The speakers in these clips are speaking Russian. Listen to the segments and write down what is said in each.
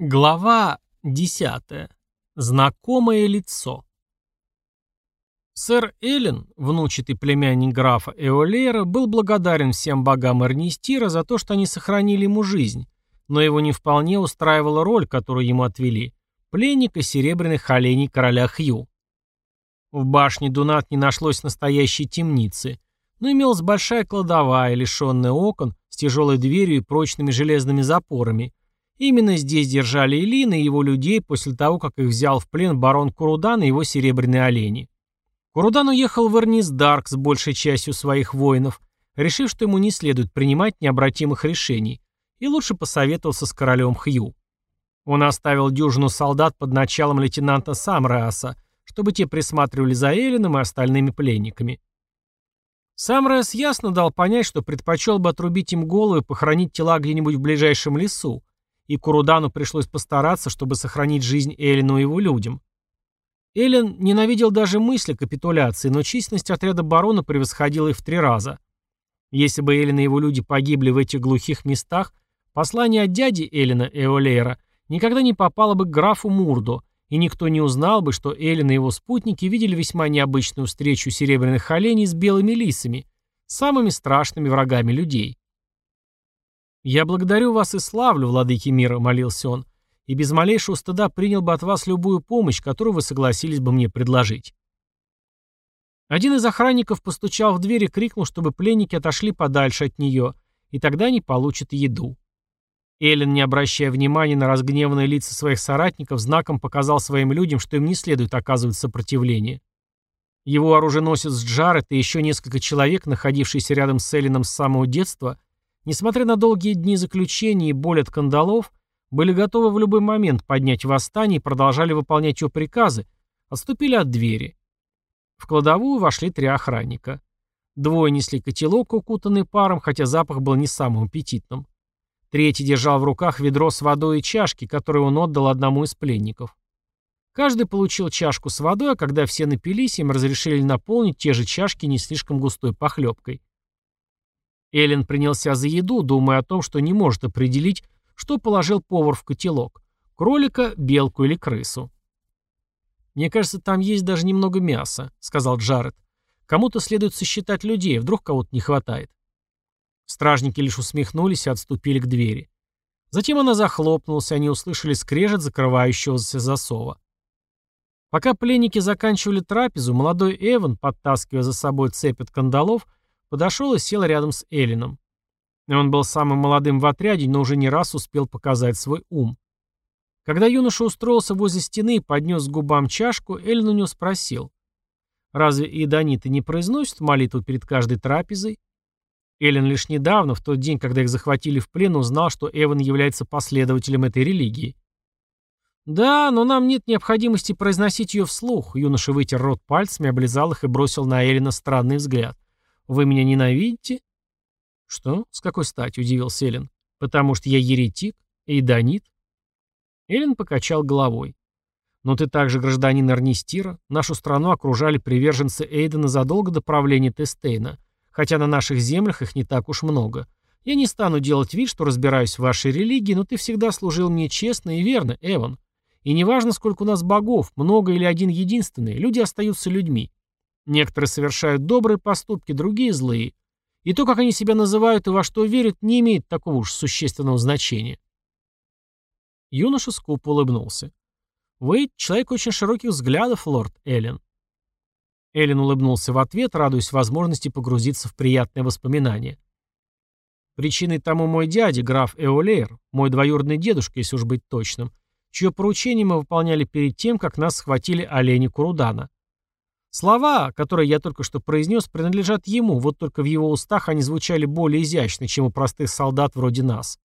Глава 10. Знакомое лицо. Сэр Эллен, внучатый племянник графа Эолейра, был благодарен всем богам Эрнистира за то, что они сохранили ему жизнь, но его не вполне устраивала роль, которую ему отвели – пленника серебряных оленей короля Хью. В башне Дунат не нашлось настоящей темницы, но имелась большая кладовая, лишенная окон, с тяжелой дверью и прочными железными запорами – Именно здесь держали Илина и его людей после того, как их взял в плен барон Курудан и его серебряные олени. Курудан уехал в Эрнис Дарк с большей частью своих воинов, решив, что ему не следует принимать необратимых решений, и лучше посоветовался с королем Хью. Он оставил дюжину солдат под началом лейтенанта Самрааса, чтобы те присматривали за Элином и остальными пленниками. Самраас ясно дал понять, что предпочел бы отрубить им головы и похоронить тела где-нибудь в ближайшем лесу, и Курудану пришлось постараться, чтобы сохранить жизнь Эллину и его людям. Эллен ненавидел даже мысли капитуляции, но численность отряда барона превосходила их в три раза. Если бы Эллен и его люди погибли в этих глухих местах, послание от дяди Эллина Эолейра никогда не попало бы к графу Мурду, и никто не узнал бы, что Эллен и его спутники видели весьма необычную встречу серебряных оленей с белыми лисами, самыми страшными врагами людей. «Я благодарю вас и славлю, владыки мира», — молился он, «и без малейшего стыда принял бы от вас любую помощь, которую вы согласились бы мне предложить». Один из охранников постучал в дверь и крикнул, чтобы пленники отошли подальше от нее, и тогда они получат еду. Эллен, не обращая внимания на разгневанные лица своих соратников, знаком показал своим людям, что им не следует оказывать сопротивление. Его оруженосец Джаред и еще несколько человек, находившиеся рядом с Элленом с самого детства, Несмотря на долгие дни заключения и боль от кандалов, были готовы в любой момент поднять восстание и продолжали выполнять его приказы, отступили от двери. В кладовую вошли три охранника. Двое несли котелок, укутанный паром, хотя запах был не самым аппетитным. Третий держал в руках ведро с водой и чашки, которые он отдал одному из пленников. Каждый получил чашку с водой, а когда все напились, им разрешили наполнить те же чашки не слишком густой похлебкой. Эллен принялся за еду, думая о том, что не может определить, что положил повар в котелок – кролика, белку или крысу. «Мне кажется, там есть даже немного мяса», — сказал Джаред. «Кому-то следует сосчитать людей, вдруг кого-то не хватает». Стражники лишь усмехнулись и отступили к двери. Затем она захлопнулась, и они услышали скрежет закрывающегося засова. Пока пленники заканчивали трапезу, молодой Эван, подтаскивая за собой цепь от кандалов, Подошел и сел рядом с Эллином. Он был самым молодым в отряде, но уже не раз успел показать свой ум. Когда юноша устроился возле стены и поднес к губам чашку, Эллин у него спросил. «Разве иедониты не произносят молитву перед каждой трапезой?» Эллен лишь недавно, в тот день, когда их захватили в плен, узнал, что Эван является последователем этой религии. «Да, но нам нет необходимости произносить ее вслух», юноша вытер рот пальцами, облизал их и бросил на Эллина странный взгляд. Вы меня ненавидите? Что? С какой стати? Удивился Эллен. Потому что я еретик? Эйдонит? Эллен покачал головой. Но ты также гражданин Арнистира. Нашу страну окружали приверженцы Эйдена задолго до правления Тестейна, хотя на наших землях их не так уж много. Я не стану делать вид, что разбираюсь в вашей религии, но ты всегда служил мне честно и верно, Эван. И неважно, сколько у нас богов, много или один единственный, люди остаются людьми. Некоторые совершают добрые поступки, другие злые. И то, как они себя называют и во что верят, не имеет такого уж существенного значения. Юноша скупо улыбнулся. «Вы человек очень широких взглядов, лорд Эллен». Эллен улыбнулся в ответ, радуясь возможности погрузиться в приятные воспоминания. Причиной тому мой дядя, граф Эолейр, мой двоюродный дедушка, если уж быть точным, чье поручение мы выполняли перед тем, как нас схватили олени Курудана. Слова, которые я только что произнес, принадлежат ему, вот только в его устах они звучали более изящно, чем у простых солдат вроде нас.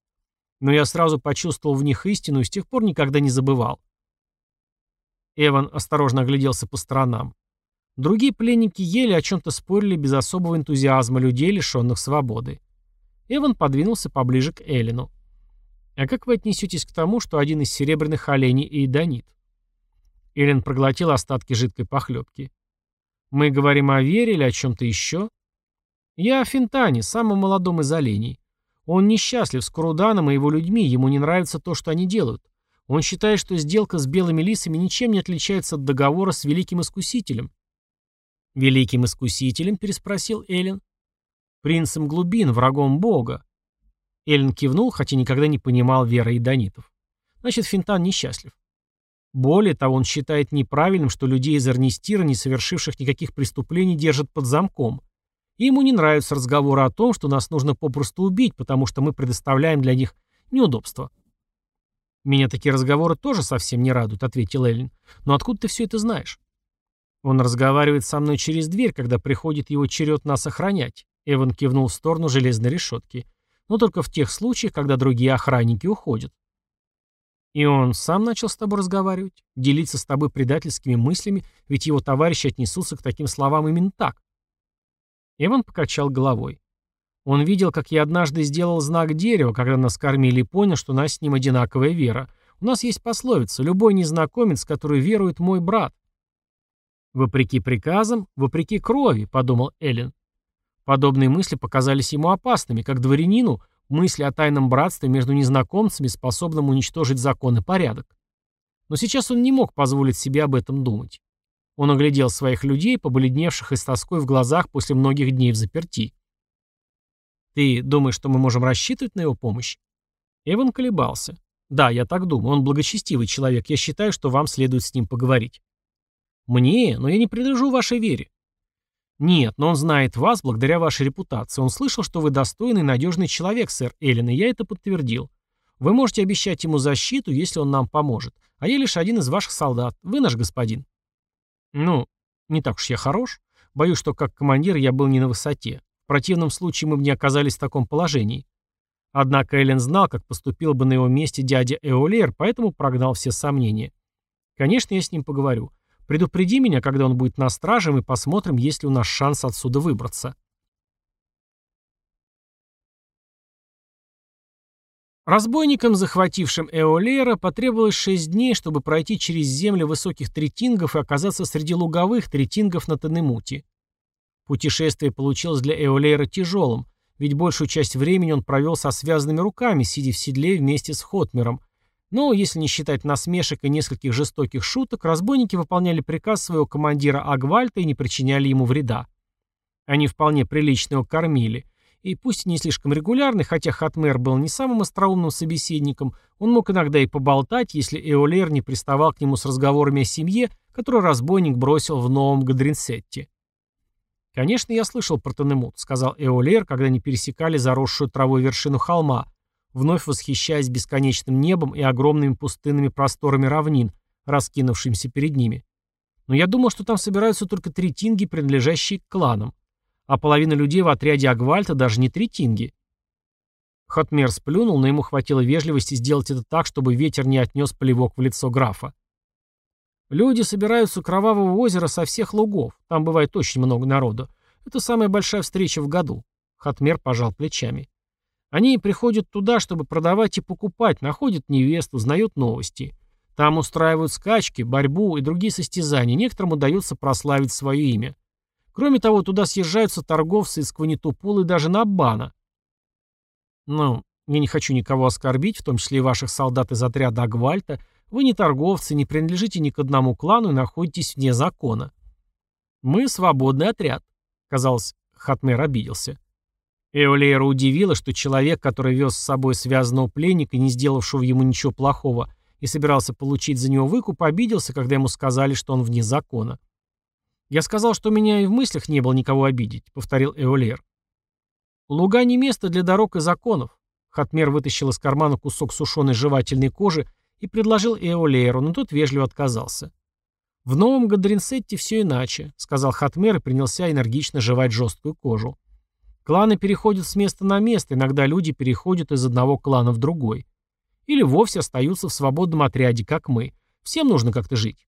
Но я сразу почувствовал в них истину и с тех пор никогда не забывал. Эван осторожно огляделся по сторонам. Другие пленники ели о чем-то спорили без особого энтузиазма людей, лишенных свободы. Эван подвинулся поближе к Эллину. «А как вы отнесетесь к тому, что один из серебряных оленей Эйдонит?» Эллен проглотил остатки жидкой похлебки. Мы говорим о вере или о чем-то еще? Я о Финтане, самом молодом из оленей. Он несчастлив с Куруданом и его людьми, ему не нравится то, что они делают. Он считает, что сделка с белыми лисами ничем не отличается от договора с Великим Искусителем. «Великим Искусителем?» – переспросил Эллен. «Принцем глубин, врагом Бога». Эллен кивнул, хотя никогда не понимал веры идонитов. Значит, Финтан несчастлив. Более того, он считает неправильным, что людей из Эрнистира, не совершивших никаких преступлений, держат под замком. И ему не нравятся разговоры о том, что нас нужно попросту убить, потому что мы предоставляем для них неудобства. «Меня такие разговоры тоже совсем не радуют», — ответил Эллен. «Но откуда ты все это знаешь?» «Он разговаривает со мной через дверь, когда приходит его черед нас охранять», — Эван кивнул в сторону железной решетки. «Но только в тех случаях, когда другие охранники уходят». «И он сам начал с тобой разговаривать? Делиться с тобой предательскими мыслями, ведь его товарищи отнесутся к таким словам именно так?» Эван покачал головой. Он видел, как я однажды сделал знак дерева, когда нас кормили, и понял, что у нас с ним одинаковая вера. У нас есть пословица «Любой незнакомец, который верует, мой брат». «Вопреки приказам, вопреки крови», — подумал Эллен. Подобные мысли показались ему опасными, как дворянину мысли о тайном братстве между незнакомцами, способном уничтожить закон и порядок. Но сейчас он не мог позволить себе об этом думать. Он оглядел своих людей, побледневших и с тоской в глазах после многих дней в заперти. «Ты думаешь, что мы можем рассчитывать на его помощь?» Эван колебался. «Да, я так думаю. Он благочестивый человек. Я считаю, что вам следует с ним поговорить». «Мне? Но я не принадлежу вашей вере». «Нет, но он знает вас благодаря вашей репутации. Он слышал, что вы достойный и надежный человек, сэр Эллен, и я это подтвердил. Вы можете обещать ему защиту, если он нам поможет. А я лишь один из ваших солдат. Вы наш господин». «Ну, не так уж я хорош. Боюсь, что как командир я был не на высоте. В противном случае мы бы не оказались в таком положении. Однако Эллен знал, как поступил бы на его месте дядя Эолер, поэтому прогнал все сомнения. Конечно, я с ним поговорю. Предупреди меня, когда он будет на страже, и посмотрим, есть ли у нас шанс отсюда выбраться. Разбойникам, захватившим Эолера, потребовалось шесть дней, чтобы пройти через земли высоких третингов и оказаться среди луговых третингов на Танемуте. Путешествие получилось для Эолейра тяжелым, ведь большую часть времени он провел со связанными руками, сидя в седле вместе с Хотмером. Но, если не считать насмешек и нескольких жестоких шуток, разбойники выполняли приказ своего командира Агвальта и не причиняли ему вреда. Они вполне прилично его кормили. И пусть не слишком регулярный, хотя Хатмер был не самым остроумным собеседником, он мог иногда и поболтать, если Эолер не приставал к нему с разговорами о семье, которую разбойник бросил в новом Гадринсетте. «Конечно, я слышал про Танемут», — сказал Эолер, когда они пересекали заросшую травой вершину холма, вновь восхищаясь бесконечным небом и огромными пустынными просторами равнин, раскинувшимися перед ними. «Но я думал, что там собираются только три тинги, принадлежащие к кланам. А половина людей в отряде Агвальта даже не три тинги». Хотмер сплюнул, но ему хватило вежливости сделать это так, чтобы ветер не отнес плевок в лицо графа. Люди собираются у Кровавого озера со всех лугов. Там бывает очень много народу. Это самая большая встреча в году. Хатмер пожал плечами. Они приходят туда, чтобы продавать и покупать, находят невест, узнают новости. Там устраивают скачки, борьбу и другие состязания. Некоторым удается прославить свое имя. Кроме того, туда съезжаются торговцы из Кванитупула и даже Наббана. Ну, я не хочу никого оскорбить, в том числе и ваших солдат из отряда Агвальта, вы не торговцы, не принадлежите ни к одному клану и находитесь вне закона. Мы свободный отряд. Казалось, Хатмер обиделся. Эолейра удивила, что человек, который вез с собой связанного пленника, не сделавшего ему ничего плохого, и собирался получить за него выкуп, обиделся, когда ему сказали, что он вне закона. «Я сказал, что у меня и в мыслях не было никого обидеть», — повторил Эолер. «Луга не место для дорог и законов». Хатмер вытащил из кармана кусок сушеной жевательной кожи и предложил Эолейру, но тот вежливо отказался. «В новом Гадринсетте все иначе», — сказал Хатмер и принялся энергично жевать жесткую кожу. «Кланы переходят с места на место, иногда люди переходят из одного клана в другой. Или вовсе остаются в свободном отряде, как мы. Всем нужно как-то жить».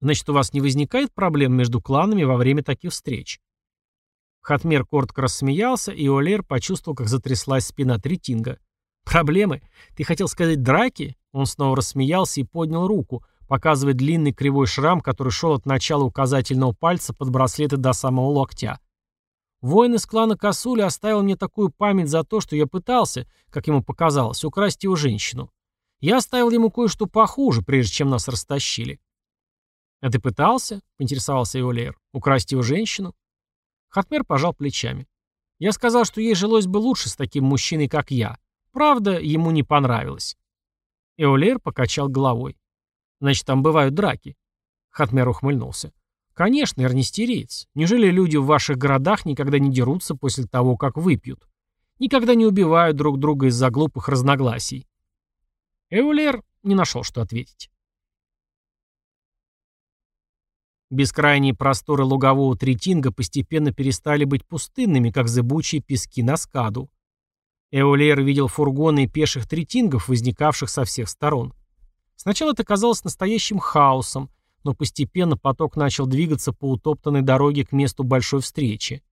«Значит, у вас не возникает проблем между кланами во время таких встреч?» Хатмер коротко рассмеялся, и Олер почувствовал, как затряслась спина Третинга. «Проблемы? Ты хотел сказать драки?» Он снова рассмеялся и поднял руку, показывая длинный кривой шрам, который шел от начала указательного пальца под браслеты до самого локтя. Воин из клана Касули оставил мне такую память за то, что я пытался, как ему показалось, украсть его женщину. Я оставил ему кое-что похуже, прежде чем нас растащили. «А ты пытался?» — поинтересовался Эолейр. «Украсть его женщину?» Хатмер пожал плечами. «Я сказал, что ей жилось бы лучше с таким мужчиной, как я. Правда, ему не понравилось». Эолейр покачал головой. «Значит, там бывают драки». Хатмер ухмыльнулся. «Конечно, эрнистериец. Неужели люди в ваших городах никогда не дерутся после того, как выпьют? Никогда не убивают друг друга из-за глупых разногласий?» Эулер не нашел, что ответить. Бескрайние просторы лугового третинга постепенно перестали быть пустынными, как зыбучие пески на скаду. Эолер видел фургоны и пеших третингов, возникавших со всех сторон. Сначала это казалось настоящим хаосом, но постепенно поток начал двигаться по утоптанной дороге к месту большой встречи.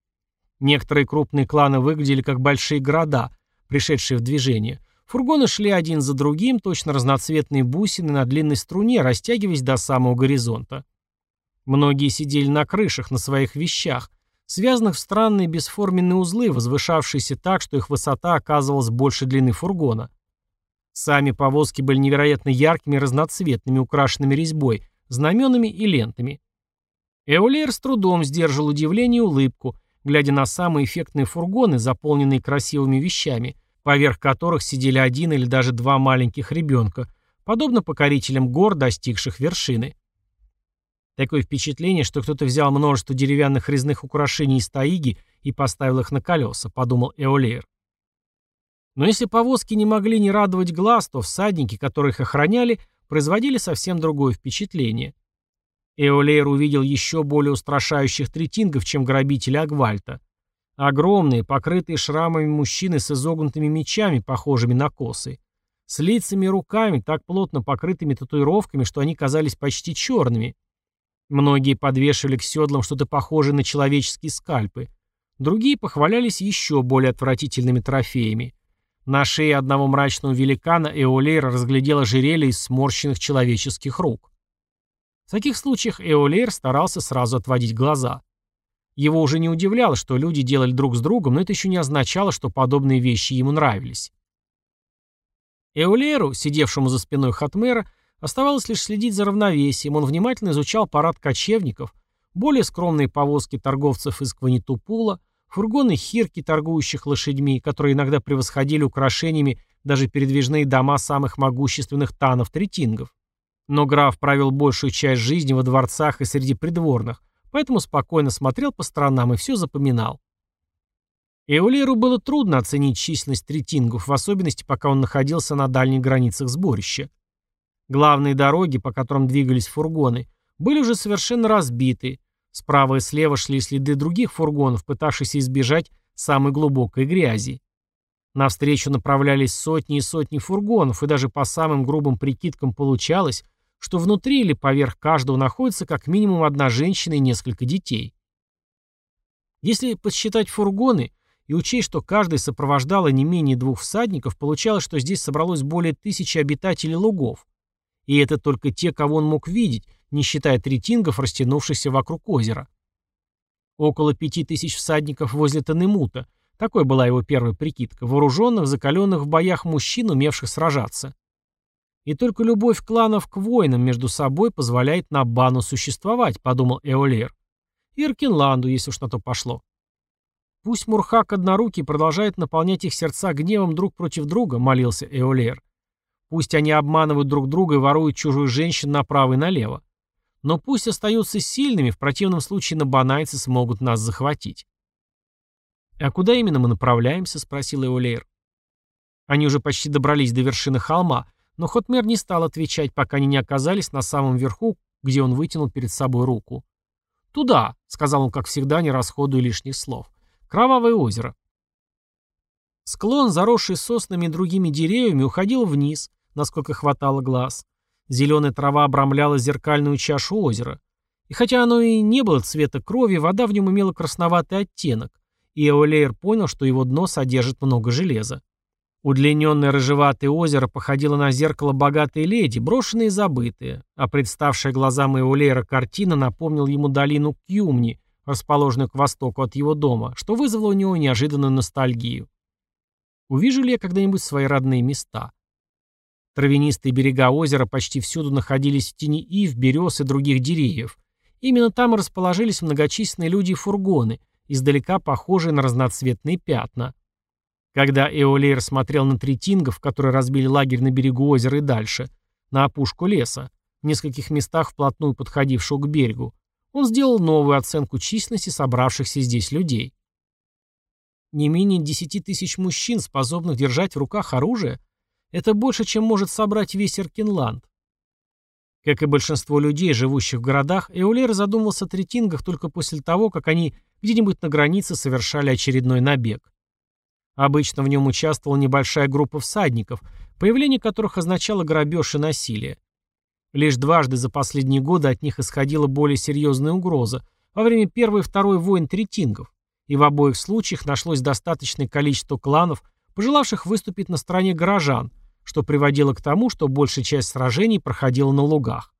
Некоторые крупные кланы выглядели как большие города, пришедшие в движение. Фургоны шли один за другим, точно разноцветные бусины на длинной струне, растягиваясь до самого горизонта. Многие сидели на крышах, на своих вещах, связанных в странные бесформенные узлы, возвышавшиеся так, что их высота оказывалась больше длины фургона. Сами повозки были невероятно яркими разноцветными, украшенными резьбой, знаменами и лентами. Эолер с трудом сдержал удивление и улыбку, глядя на самые эффектные фургоны, заполненные красивыми вещами, поверх которых сидели один или даже два маленьких ребенка, подобно покорителям гор, достигших вершины. Такое впечатление, что кто-то взял множество деревянных резных украшений из таиги и поставил их на колеса, подумал Эолейр. Но если повозки не могли не радовать глаз, то всадники, которые их охраняли, производили совсем другое впечатление. Эолейр увидел еще более устрашающих третингов, чем грабители Агвальта. Огромные, покрытые шрамами мужчины с изогнутыми мечами, похожими на косы. С лицами и руками, так плотно покрытыми татуировками, что они казались почти черными. Многие подвешивали к седлам что-то похожее на человеческие скальпы. Другие похвалялись еще более отвратительными трофеями. На шее одного мрачного великана Эолейр разглядела ожерелье из сморщенных человеческих рук. В таких случаях Эолейр старался сразу отводить глаза. Его уже не удивляло, что люди делали друг с другом, но это еще не означало, что подобные вещи ему нравились. Эолейру, сидевшему за спиной Хатмера, оставалось лишь следить за равновесием. Он внимательно изучал парад кочевников, более скромные повозки торговцев из Кванитупула, Фургоны хирки, торгующих лошадьми, которые иногда превосходили украшениями даже передвижные дома самых могущественных танов-третингов. Но граф провел большую часть жизни во дворцах и среди придворных, поэтому спокойно смотрел по сторонам и все запоминал. Эулеру было трудно оценить численность третингов, в особенности пока он находился на дальних границах сборища. Главные дороги, по которым двигались фургоны, были уже совершенно разбиты, Справа и слева шли следы других фургонов, пытавшихся избежать самой глубокой грязи. Навстречу направлялись сотни и сотни фургонов, и даже по самым грубым прикидкам получалось, что внутри или поверх каждого находится как минимум одна женщина и несколько детей. Если подсчитать фургоны и учесть, что каждый сопровождало не менее двух всадников, получалось, что здесь собралось более тысячи обитателей лугов. И это только те, кого он мог видеть, не считая третингов, растянувшихся вокруг озера. Около пяти тысяч всадников возле Танемута, такой была его первая прикидка, вооруженных, закаленных в боях мужчин, умевших сражаться. И только любовь кланов к воинам между собой позволяет Набану существовать, подумал Эолер. Иркинланду, если уж на то пошло. Пусть Мурхак однорукий продолжает наполнять их сердца гневом друг против друга, молился Эолер. Пусть они обманывают друг друга и воруют чужую женщину направо и налево. Но пусть остаются сильными, в противном случае набанайцы смогут нас захватить. «А куда именно мы направляемся?» — спросил Эолейр. Они уже почти добрались до вершины холма, но Хотмер не стал отвечать, пока они не оказались на самом верху, где он вытянул перед собой руку. «Туда», — сказал он, как всегда, не расходуя лишних слов. «Кровавое озеро». Склон, заросший соснами и другими деревьями, уходил вниз, насколько хватало глаз. Зеленая трава обрамляла зеркальную чашу озера. И хотя оно и не было цвета крови, вода в нем имела красноватый оттенок, и Эолейр понял, что его дно содержит много железа. Удлиненное рыжеватое озеро походило на зеркало богатой леди, брошенное и забытое, а представшая глазам Эолейра картина напомнила ему долину Кьюмни, расположенную к востоку от его дома, что вызвало у него неожиданную ностальгию. Увижу ли я когда-нибудь свои родные места? Травянистые берега озера почти всюду находились в тени ив, берез и других деревьев. Именно там и расположились многочисленные люди и фургоны, издалека похожие на разноцветные пятна. Когда Эолейр смотрел на третингов, которые разбили лагерь на берегу озера и дальше, на опушку леса, в нескольких местах вплотную подходившего к берегу, он сделал новую оценку численности собравшихся здесь людей. Не менее 10 тысяч мужчин, способных держать в руках оружие, это больше, чем может собрать весь Эркинланд. Как и большинство людей, живущих в городах, Эулер задумался о третингах только после того, как они где-нибудь на границе совершали очередной набег. Обычно в нем участвовала небольшая группа всадников, появление которых означало грабеж и насилие. Лишь дважды за последние годы от них исходила более серьезная угроза во время первой и второй войн третингов, и в обоих случаях нашлось достаточное количество кланов, пожелавших выступить на стороне горожан, что приводило к тому, что большая часть сражений проходила на лугах.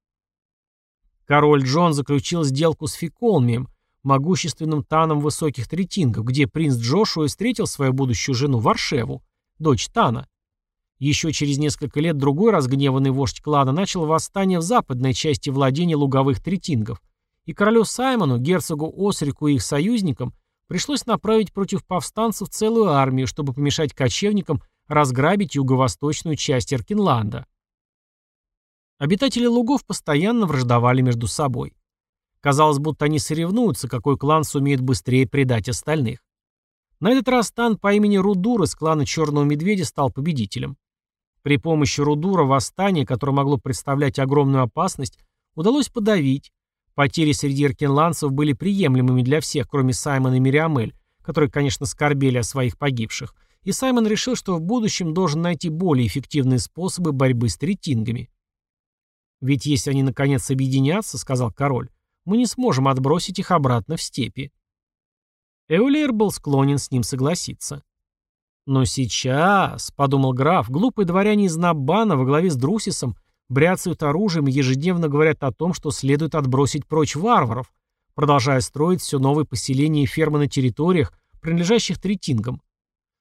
Король Джон заключил сделку с Фиколмием, могущественным таном высоких третингов, где принц Джошуа встретил свою будущую жену Варшеву, дочь Тана. Еще через несколько лет другой разгневанный вождь клана начал восстание в западной части владения луговых третингов, и королю Саймону, герцогу Осрику и их союзникам пришлось направить против повстанцев целую армию, чтобы помешать кочевникам разграбить юго-восточную часть Эркинланда. Обитатели лугов постоянно враждовали между собой. Казалось, будто они соревнуются, какой клан сумеет быстрее предать остальных. На этот раз Тан по имени Рудур из клана Черного Медведя стал победителем. При помощи Рудура восстание, которое могло представлять огромную опасность, удалось подавить. Потери среди аркенландцев были приемлемыми для всех, кроме Саймона и Мириамель, которые, конечно, скорбели о своих погибших, и Саймон решил, что в будущем должен найти более эффективные способы борьбы с третингами. «Ведь если они наконец объединятся, — сказал король, — мы не сможем отбросить их обратно в степи». Эулейр был склонен с ним согласиться. «Но сейчас, — подумал граф, — глупые дворяне из Набана во главе с Друсисом бряцают оружием и ежедневно говорят о том, что следует отбросить прочь варваров, продолжая строить все новые поселения и фермы на территориях, принадлежащих третингам.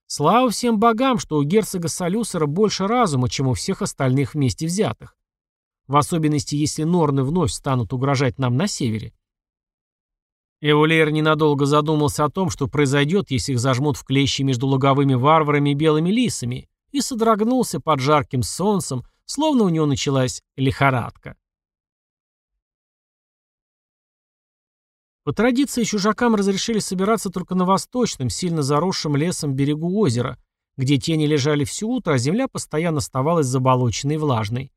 Слава всем богам, что у герцога Салюсера больше разума, чем у всех остальных вместе взятых. В особенности, если норны вновь станут угрожать нам на севере. Эволейр ненадолго задумался о том, что произойдет, если их зажмут в клещи между луговыми варварами и белыми лисами, и содрогнулся под жарким солнцем, словно у него началась лихорадка. По традиции чужакам разрешили собираться только на восточном, сильно заросшем лесом берегу озера, где тени лежали все утро, а земля постоянно оставалась заболоченной и влажной.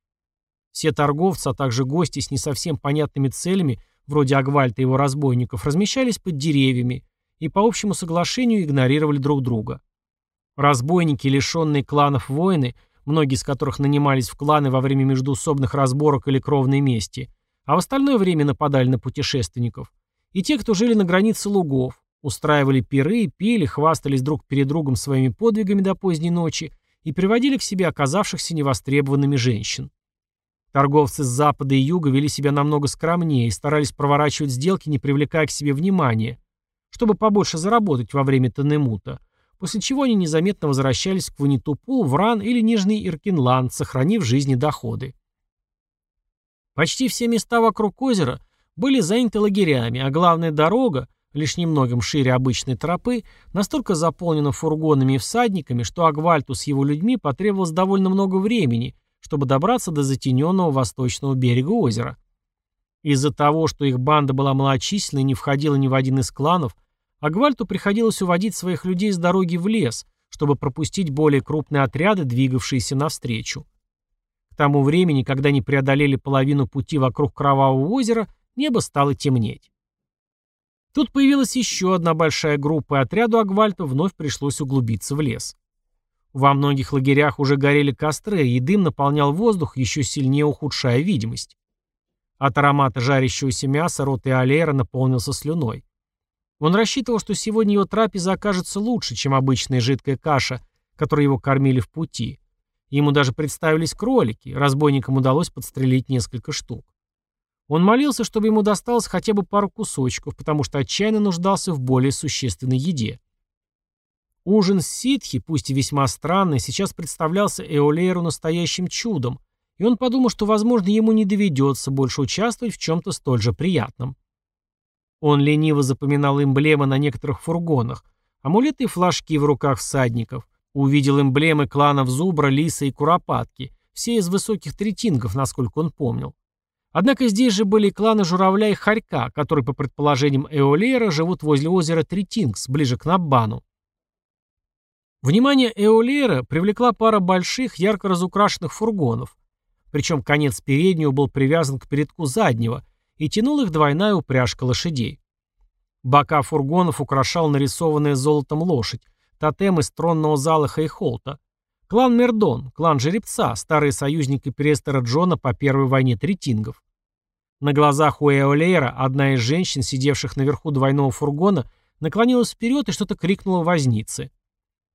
Все торговцы, а также гости с не совсем понятными целями, вроде Агвальта и его разбойников, размещались под деревьями и по общему соглашению игнорировали друг друга. Разбойники, лишенные кланов воины, многие из которых нанимались в кланы во время междуусобных разборок или кровной мести, а в остальное время нападали на путешественников, и те, кто жили на границе лугов, устраивали пиры, пили, хвастались друг перед другом своими подвигами до поздней ночи и приводили к себе оказавшихся невостребованными женщин. Торговцы с запада и юга вели себя намного скромнее и старались проворачивать сделки, не привлекая к себе внимания, чтобы побольше заработать во время Танемута, после чего они незаметно возвращались к Ванитупул, Вран или Нижний Иркинланд, сохранив жизни доходы. Почти все места вокруг озера были заняты лагерями, а главная дорога, лишь немногим шире обычной тропы, настолько заполнена фургонами и всадниками, что Агвальту с его людьми потребовалось довольно много времени, чтобы добраться до затененного восточного берега озера. Из-за того, что их банда была малочисленной и не входила ни в один из кланов, Агвальту приходилось уводить своих людей с дороги в лес, чтобы пропустить более крупные отряды, двигавшиеся навстречу. К тому времени, когда они преодолели половину пути вокруг Кровавого озера, Небо стало темнеть. Тут появилась еще одна большая группа, и отряду Агвальта вновь пришлось углубиться в лес. Во многих лагерях уже горели костры, и дым наполнял воздух, еще сильнее ухудшая видимость. От аромата жарящегося мяса рот и Алейра наполнился слюной. Он рассчитывал, что сегодня его трапеза окажется лучше, чем обычная жидкая каша, которой его кормили в пути. Ему даже представились кролики, разбойникам удалось подстрелить несколько штук. Он молился, чтобы ему досталось хотя бы пару кусочков, потому что отчаянно нуждался в более существенной еде. Ужин с ситхи, пусть и весьма странный, сейчас представлялся Эолейру настоящим чудом, и он подумал, что, возможно, ему не доведется больше участвовать в чем-то столь же приятном. Он лениво запоминал эмблемы на некоторых фургонах, амулеты и флажки в руках всадников, увидел эмблемы кланов Зубра, Лиса и Куропатки, все из высоких третингов, насколько он помнил. Однако здесь же были кланы Журавля и Харька, которые, по предположениям Эолейра, живут возле озера Третингс, ближе к Наббану. Внимание Эолейра привлекла пара больших, ярко разукрашенных фургонов, причем конец переднего был привязан к передку заднего, и тянул их двойная упряжка лошадей. Бока фургонов украшал нарисованная золотом лошадь, тотем из тронного зала Хейхолта. Клан Мердон, клан Жеребца, старые союзники Престера Джона по Первой войне Третингов. На глазах у Эолейра одна из женщин, сидевших наверху двойного фургона, наклонилась вперед и что-то крикнула вознице.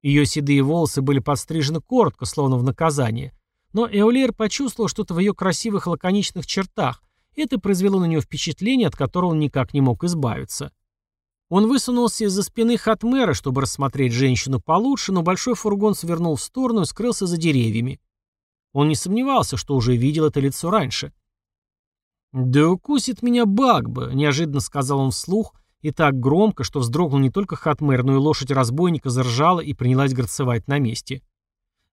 Ее седые волосы были подстрижены коротко, словно в наказание, но Эолер почувствовал что-то в ее красивых лаконичных чертах, это произвело на нее впечатление, от которого он никак не мог избавиться. Он высунулся из-за спины Хатмера, чтобы рассмотреть женщину получше, но большой фургон свернул в сторону и скрылся за деревьями. Он не сомневался, что уже видел это лицо раньше. «Да укусит меня Багба», — неожиданно сказал он вслух, и так громко, что вздрогнул не только Хатмер, но и лошадь разбойника заржала и принялась горцевать на месте.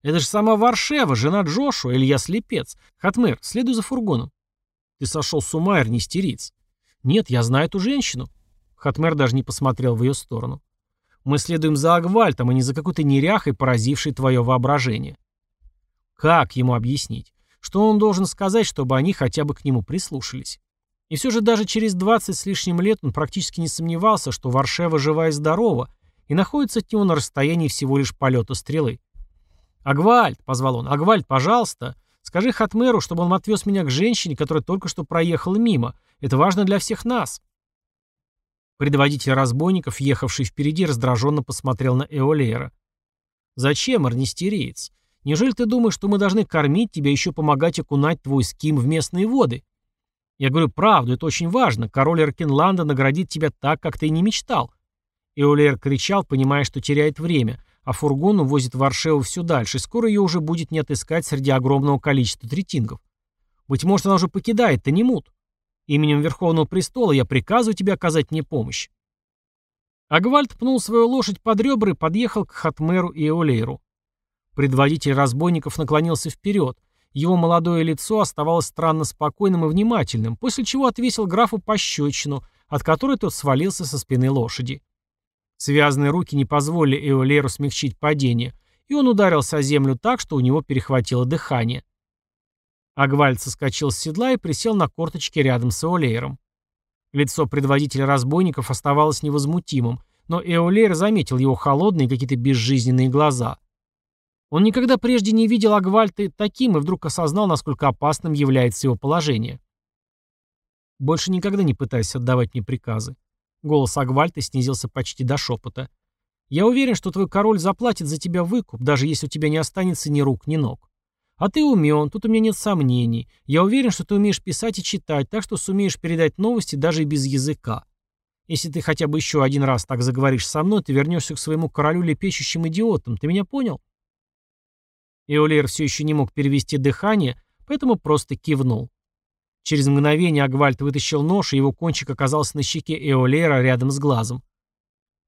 Это же сама Варшева, жена Джошу, Илья Слепец. Хатмер, следуй за фургоном. Ты сошел с ума, эрнистериц. Нет, я знаю эту женщину. Хатмер даже не посмотрел в ее сторону. Мы следуем за Агвальтом, а не за какой-то неряхой, поразившей твое воображение. Как ему объяснить? Что он должен сказать, чтобы они хотя бы к нему прислушались? И все же даже через 20 с лишним лет он практически не сомневался, что Варшева жива и здорова, и находится от него на расстоянии всего лишь полета стрелы. «Агвальд!» — позвал он. «Агвальд, пожалуйста! Скажи Хатмеру, чтобы он отвез меня к женщине, которая только что проехала мимо. Это важно для всех нас!» Предводитель разбойников, ехавший впереди, раздраженно посмотрел на Эолейра. «Зачем, арнистериец? Неужели ты думаешь, что мы должны кормить тебя и еще помогать окунать твой ским в местные воды? Я говорю правду, это очень важно. Король Эркинланда наградит тебя так, как ты и не мечтал». Эолейр кричал, понимая, что теряет время, а фургон увозит Варшеву все дальше, и скоро ее уже будет не отыскать среди огромного количества третингов. Быть может, она уже покидает Танимут. Именем Верховного Престола я приказываю тебе оказать мне помощь. Агвальд пнул свою лошадь под ребра и подъехал к Хатмеру и Эолейру. Предводитель разбойников наклонился вперед. Его молодое лицо оставалось странно спокойным и внимательным, после чего отвесил графу пощечину, от которой тот свалился со спины лошади. Связанные руки не позволили Эолеру смягчить падение, и он ударился о землю так, что у него перехватило дыхание. Агвальд соскочил с седла и присел на корточки рядом с Эолейром. Лицо предводителя разбойников оставалось невозмутимым, но Эолейр заметил его холодные какие-то безжизненные глаза. Он никогда прежде не видел Агвальта таким и вдруг осознал, насколько опасным является его положение. «Больше никогда не пытайся отдавать мне приказы. Голос Агвальта снизился почти до шепота. «Я уверен, что твой король заплатит за тебя выкуп, даже если у тебя не останется ни рук, ни ног. А ты умен, тут у меня нет сомнений. Я уверен, что ты умеешь писать и читать, так что сумеешь передать новости даже и без языка. Если ты хотя бы еще один раз так заговоришь со мной, ты вернешься к своему королю лепещущим идиотом. Ты меня понял?» Эолер все еще не мог перевести дыхание, поэтому просто кивнул. Через мгновение Агвальд вытащил нож, и его кончик оказался на щеке Эолера рядом с глазом.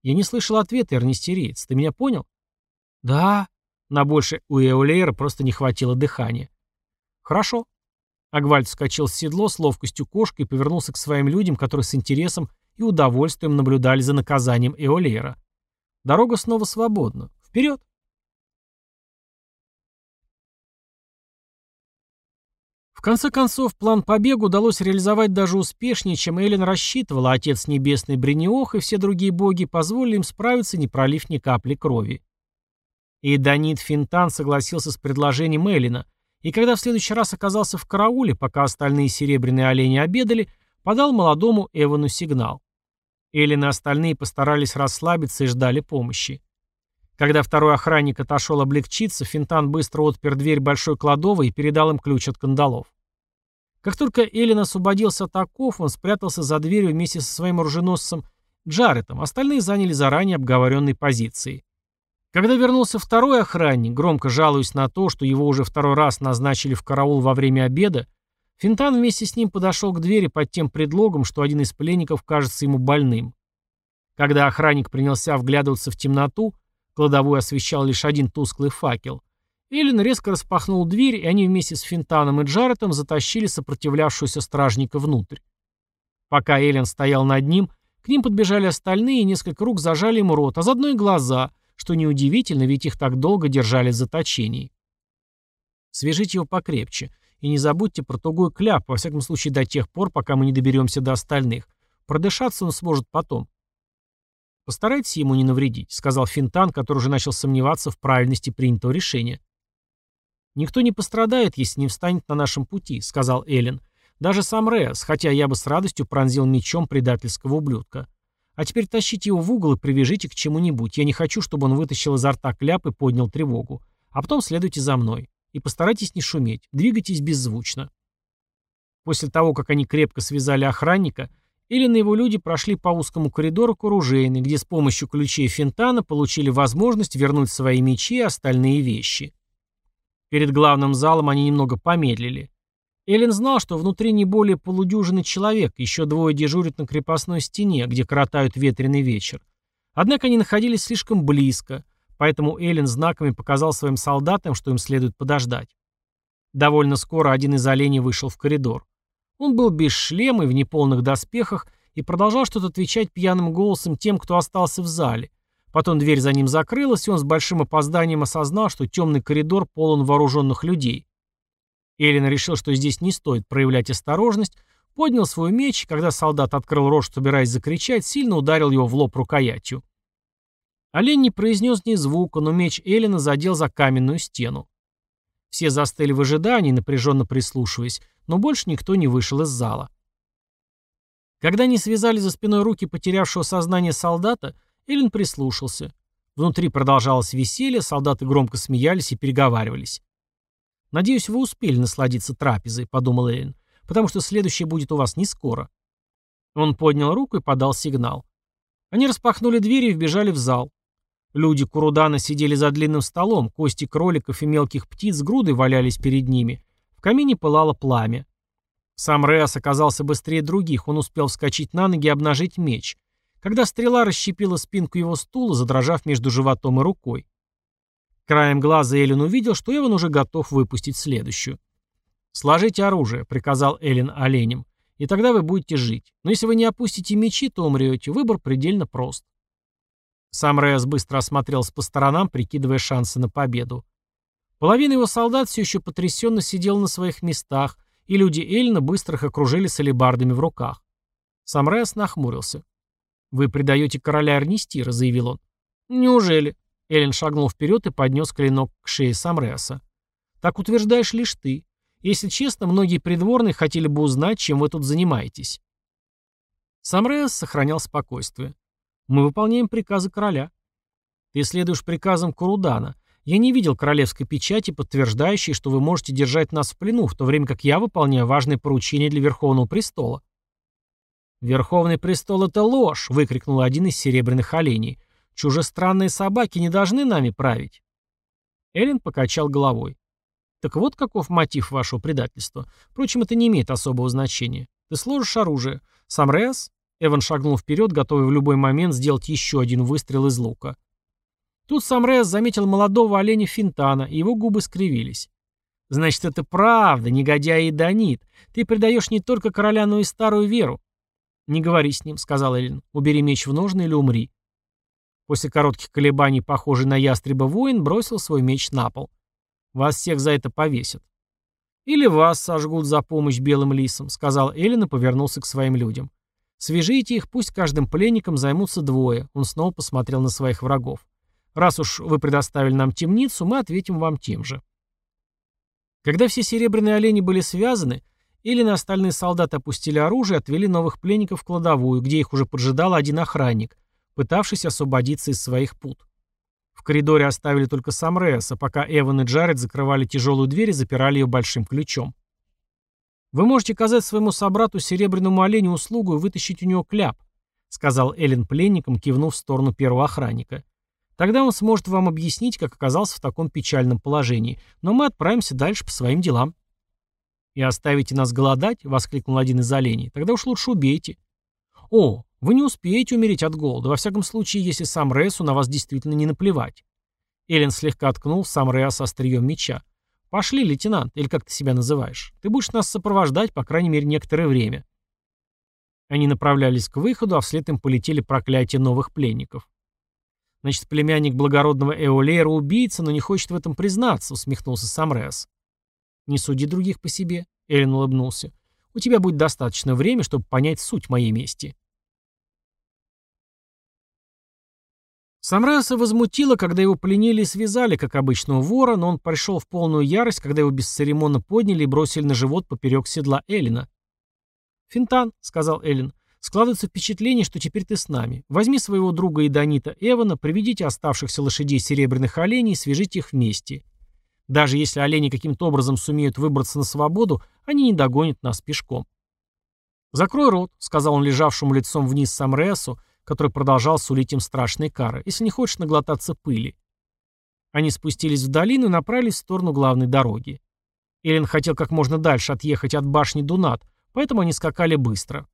«Я не слышал ответа, Эрнистериец. Ты меня понял?» «Да». На больше у Эолера просто не хватило дыхания. «Хорошо». Агвальд вскочил с седло с ловкостью кошки и повернулся к своим людям, которые с интересом и удовольствием наблюдали за наказанием Эолера. «Дорога снова свободна. Вперед!» Конце концов, план побега удалось реализовать даже успешнее, чем Эллен рассчитывала, Отец Небесный Брениох и все другие боги позволили им справиться, не пролив ни капли крови. И Данит Финтан согласился с предложением Эллина, и когда в следующий раз оказался в карауле, пока остальные серебряные олени обедали, подал молодому Эвану сигнал. Эллен и остальные постарались расслабиться и ждали помощи. Когда второй охранник отошел облегчиться, Финтан быстро отпер дверь большой кладовой и передал им ключ от кандалов. Как только Эллен освободился от оков, он спрятался за дверью вместе со своим оруженосцем Джаретом, остальные заняли заранее обговоренные позиции. Когда вернулся второй охранник, громко жалуясь на то, что его уже второй раз назначили в караул во время обеда, Финтан вместе с ним подошел к двери под тем предлогом, что один из пленников кажется ему больным. Когда охранник принялся вглядываться в темноту, кладовую освещал лишь один тусклый факел, Эллен резко распахнул дверь, и они вместе с Финтаном и Джаретом затащили сопротивлявшегося стражника внутрь. Пока Эллен стоял над ним, к ним подбежали остальные и несколько рук зажали ему рот, а заодно и глаза, что неудивительно, ведь их так долго держали в заточении. Свяжите его покрепче. И не забудьте про тугой кляп, во всяком случае до тех пор, пока мы не доберемся до остальных. Продышаться он сможет потом. «Постарайтесь ему не навредить», — сказал Финтан, который уже начал сомневаться в правильности принятого решения. «Никто не пострадает, если не встанет на нашем пути», — сказал Эллен. «Даже сам Реас, хотя я бы с радостью пронзил мечом предательского ублюдка. А теперь тащите его в угол и привяжите к чему-нибудь. Я не хочу, чтобы он вытащил изо рта кляп и поднял тревогу. А потом следуйте за мной. И постарайтесь не шуметь. Двигайтесь беззвучно. После того, как они крепко связали охранника, Эллен и его люди прошли по узкому коридору к оружейной, где с помощью ключей Финтана получили возможность вернуть свои мечи и остальные вещи. Перед главным залом они немного помедлили. Эллен знал, что внутри не более полудюжины человек, еще двое дежурят на крепостной стене, где коротают ветреный вечер. Однако они находились слишком близко, поэтому Эллен знаками показал своим солдатам, что им следует подождать. Довольно скоро один из оленей вышел в коридор. Он был без шлема и в неполных доспехах и продолжал что-то отвечать пьяным голосом тем, кто остался в зале. Потом дверь за ним закрылась, и он с большим опозданием осознал, что темный коридор полон вооруженных людей. Эллен решил, что здесь не стоит проявлять осторожность, поднял свой меч, когда солдат открыл рот, собираясь закричать, сильно ударил его в лоб рукоятью. Олень не произнес ни звука, но меч Эллина задел за каменную стену. Все застыли в ожидании, напряженно прислушиваясь, но больше никто не вышел из зала. Когда они связали за спиной руки потерявшего сознание солдата, Эллен прислушался. Внутри продолжалось веселье, солдаты громко смеялись и переговаривались. «Надеюсь, вы успели насладиться трапезой», — подумал Эллен, «потому что следующее будет у вас не скоро». Он поднял руку и подал сигнал. Они распахнули двери и вбежали в зал. Люди Курудана сидели за длинным столом, кости кроликов и мелких птиц грудой валялись перед ними. В камине пылало пламя. Сам Реас оказался быстрее других, он успел вскочить на ноги и обнажить меч, когда стрела расщепила спинку его стула, задрожав между животом и рукой. Краем глаза Эллен увидел, что Эван уже готов выпустить следующую. «Сложите оружие», — приказал Эллен оленям, — «и тогда вы будете жить. Но если вы не опустите мечи, то умрете. Выбор предельно прост». Сам Рейс быстро осмотрелся по сторонам, прикидывая шансы на победу. Половина его солдат все еще потрясенно сидела на своих местах, и люди Эльна быстро их окружили с алебардами в руках. Сам Рейс нахмурился. «Вы предаете короля Эрнистира», — заявил он. «Неужели?» Эллен шагнул вперед и поднес клинок к шее Самреаса. «Так утверждаешь лишь ты. Если честно, многие придворные хотели бы узнать, чем вы тут занимаетесь». Самреас сохранял спокойствие. «Мы выполняем приказы короля». «Ты следуешь приказам Курудана. Я не видел королевской печати, подтверждающей, что вы можете держать нас в плену, в то время как я выполняю важные поручения для Верховного престола». «Верховный престол — это ложь!» — выкрикнул один из серебряных оленей. Чужестранные собаки не должны нами править. Эллен покачал головой. Так вот каков мотив вашего предательства. Впрочем, это не имеет особого значения. Ты сложишь оружие. Сам Реас? Эван шагнул вперед, готовый в любой момент сделать еще один выстрел из лука. Тут сам Реас заметил молодого оленя Финтана, и его губы скривились. «Значит, это правда, негодяй и. Ты предаешь не только короля, но и старую веру». «Не говори с ним», — сказал Эллен. «Убери меч в ножны или умри». После коротких колебаний, похожий на ястреба воин, бросил свой меч на пол. «Вас всех за это повесят». «Или вас сожгут за помощь белым лисам», — сказал Эллен и повернулся к своим людям. «Свяжите их, пусть каждым пленником займутся двое», — он снова посмотрел на своих врагов. «Раз уж вы предоставили нам темницу, мы ответим вам тем же». Когда все серебряные олени были связаны, Эллен и остальные солдаты опустили оружие и отвели новых пленников в кладовую, где их уже поджидал один охранник, пытавшись освободиться из своих пут. В коридоре оставили только сам Реаса, пока Эван и Джаред закрывали тяжелую дверь и запирали ее большим ключом. «Вы можете оказать своему собрату серебряному оленю услугу и вытащить у него кляп», сказал Эллен пленникам, кивнув в сторону первого охранника. Тогда он сможет вам объяснить, как оказался в таком печальном положении. Но мы отправимся дальше по своим делам». «И оставите нас голодать?» — воскликнул один из оленей. «Тогда уж лучше убейте». «О, вы не успеете умереть от голода, во всяком случае, если сам Ресу на вас действительно не наплевать». Эллен слегка ткнул сам Реас острием меча. «Пошли, лейтенант, или как ты себя называешь. Ты будешь нас сопровождать, по крайней мере, некоторое время». Они направлялись к выходу, а вслед им полетели проклятия новых пленников. «Значит, племянник благородного Эолейра убийца, но не хочет в этом признаться», — усмехнулся Самреас. «Не суди других по себе», — Эллен улыбнулся. «У тебя будет достаточно времени, чтобы понять суть моей мести». Самреаса возмутило, когда его пленили и связали, как обычного вора, но он пришел в полную ярость, когда его бесцеремонно подняли и бросили на живот поперек седла Эллина. «Финтан», — сказал Эллен, — «складывается впечатление, что теперь ты с нами. Возьми своего друга Иданита Эвана, приведите оставшихся лошадей серебряных оленей и свяжите их вместе. Даже если олени каким-то образом сумеют выбраться на свободу, они не догонят нас пешком». «Закрой рот», — сказал он лежавшему лицом вниз Самреасу, — который продолжал сулить им страшные кары, если не хочешь наглотаться пыли. Они спустились в долину и направились в сторону главной дороги. Эллен хотел как можно дальше отъехать от башни Дунат, поэтому они скакали быстро.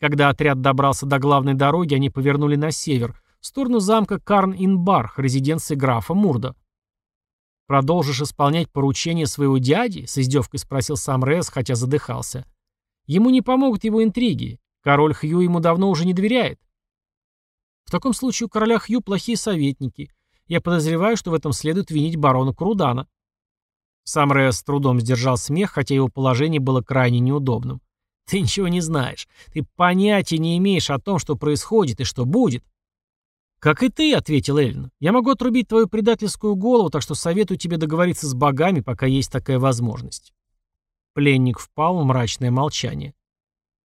Когда отряд добрался до главной дороги, они повернули на север, в сторону замка Карн-Инбарх, резиденции графа Мурда. «Продолжишь исполнять поручения своего дяди?» — с издевкой спросил сам Рез, хотя задыхался. «Ему не помогут его интриги. Король Хью ему давно уже не доверяет. В таком случае у короля Хью плохие советники. Я подозреваю, что в этом следует винить барона Крудана. Сам Рэс с трудом сдержал смех, хотя его положение было крайне неудобным. Ты ничего не знаешь. Ты понятия не имеешь о том, что происходит и что будет. «Как и ты», — ответил Эллен. «Я могу отрубить твою предательскую голову, так что советую тебе договориться с богами, пока есть такая возможность». Пленник впал в мрачное молчание.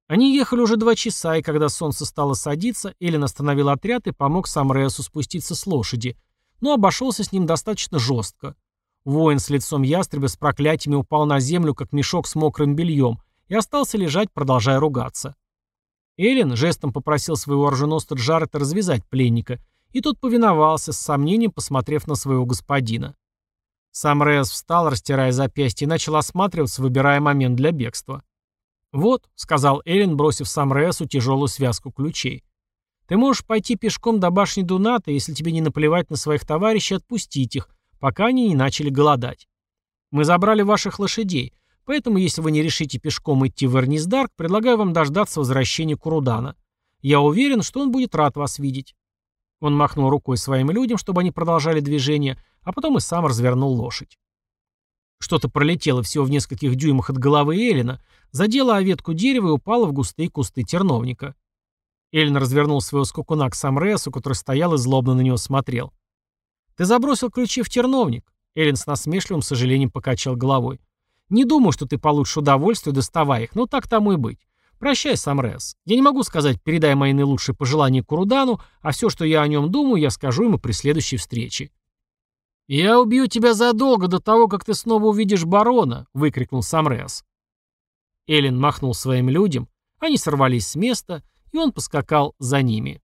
Они ехали уже два часа, и когда солнце стало садиться, Эллен остановил отряд и помог Самреасу спуститься с лошади, но обошелся с ним достаточно жестко. Воин с лицом ястреба с проклятиями упал на землю, как мешок с мокрым бельем, и остался лежать, продолжая ругаться. Эллен жестом попросил своего оруженосца Джарета развязать пленника, и тот повиновался, с сомнением посмотрев на своего господина. Сам Рейс встал, растирая запястье, и начал осматриваться, выбирая момент для бегства. «Вот», — сказал Эллен, бросив сам Ресу тяжелую связку ключей. «Ты можешь пойти пешком до башни Дуната, если тебе не наплевать на своих товарищей, отпустить их, пока они не начали голодать. Мы забрали ваших лошадей, поэтому, если вы не решите пешком идти в Эрнисдарк, предлагаю вам дождаться возвращения Курудана. Я уверен, что он будет рад вас видеть». Он махнул рукой своим людям, чтобы они продолжали движение, а потом и сам развернул лошадь. Что-то пролетело всего в нескольких дюймах от головы Эллина, задело о ветку дерева и упало в густые кусты терновника. Эллен развернул своего скакуна к Самресу, который стоял и злобно на него смотрел. «Ты забросил ключи в терновник», — Эллен с насмешливым сожалением покачал головой. «Не думаю, что ты получишь удовольствие, доставая их, но так тому и быть. Прощай, Самрес. Я не могу сказать, передай мои наилучшие пожелания Курудану, а все, что я о нем думаю, я скажу ему при следующей встрече». «Я убью тебя задолго до того, как ты снова увидишь барона!» — выкрикнул Самреас. Эллен махнул своим людям, они сорвались с места, и он поскакал за ними.